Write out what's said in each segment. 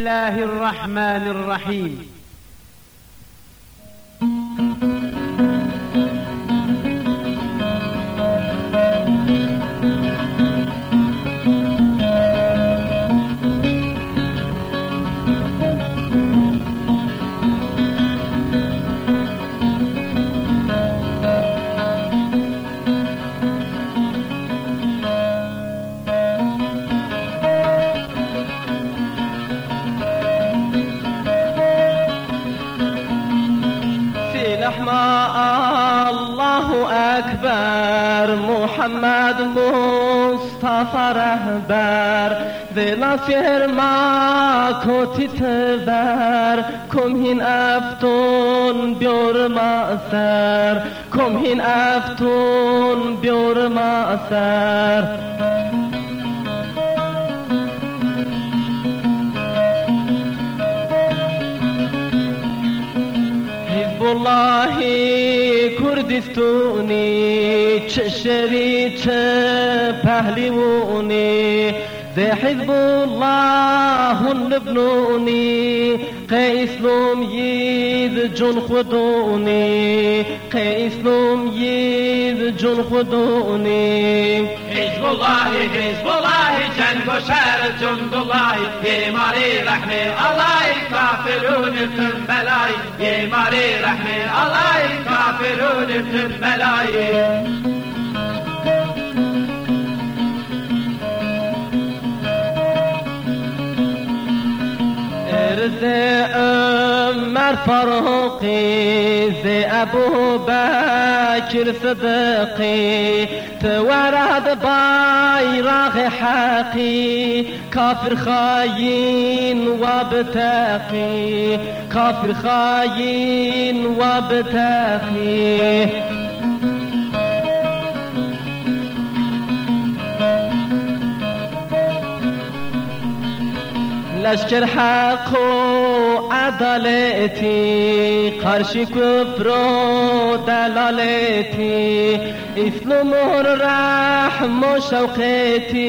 الله الرحمن الرحيم. محمد مصطفى رهبر دل سیر ما کوتی تبر افتون بیور ما سر. کم افتون بیور ما دیستونی چه شریچه پهلیمونی پهلیونی ذي حزب الله لبنوني قيسلوم يد جن خدوني قيسلوم يد جن خدوني. حزب الله حزب الله جنگ و شهر جند الله بیماری رحمه الله کافرون تن بلای بیماری رحمه الله کافرون تن بلای عمر فاروقي ذي أبو بكر صدقي تورد بايراغ حقي كافر خاين وابتقي كافر خاين وابتقي لشکر حق adaleti Karşı küfrü delaleti İslam ur rahm u şevketi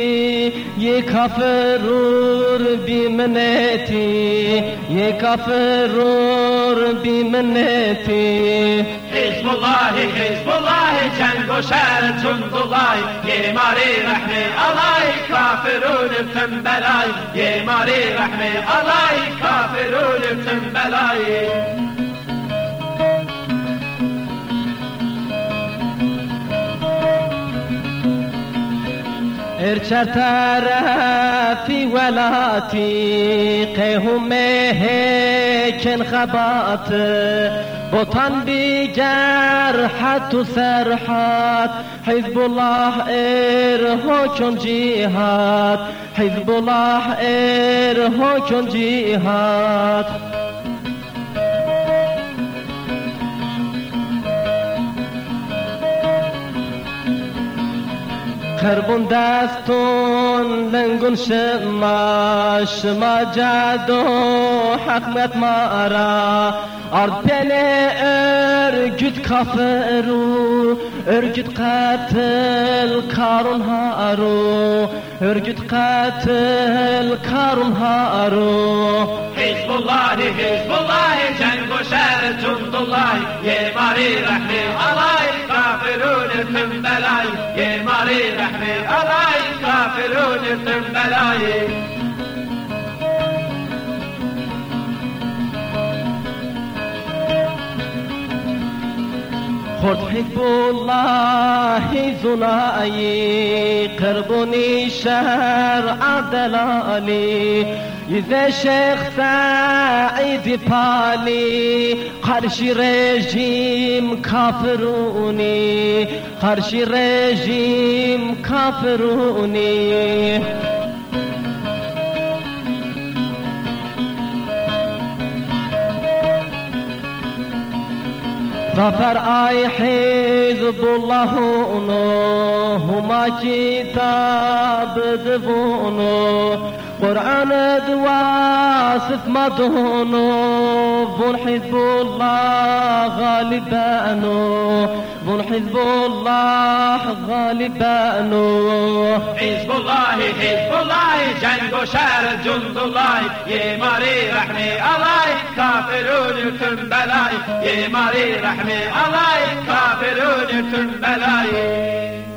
Ye kafir ur bimneti Ye kafir ur bimneti Hizbullahi Hizbullahi can goşer cundullahi Ye mari rahmi alay kafirun tembelay Ye mari rahmi alay یه هرچه طرفی ولاتی قهومه کن خبات بطن بجرحت و سرحات حزب الله ارهو چون جیهات حزب الله ارهو چون جیهات خربون دستون لنگون شما شما جدو حکمت ما را ارد پله ارگد کافرو ارگد قتل کارون هارو ارگد قتل کارون هارو حزب الله حزب الله جنگ و شهر کافرون من بلای یه ماری رحمة الله کافرون من بلای خود حزب الله زنایی قربونی شهر عدلالی إذا شيخ سعيد بالي قرشي رجيم كافروني قرشي رجيم كافروني ظفر آي حزب الله هما كتاب دفونو قرآن دوا آسف مدونو بون حزب الله غالبانو بون حزب الله غالبانو۔ حزب الله حزب الله جنگ و شهر جند الله یه ماری رحمه الله کافرون تن بلای یه mi alay Kafir ölür belayı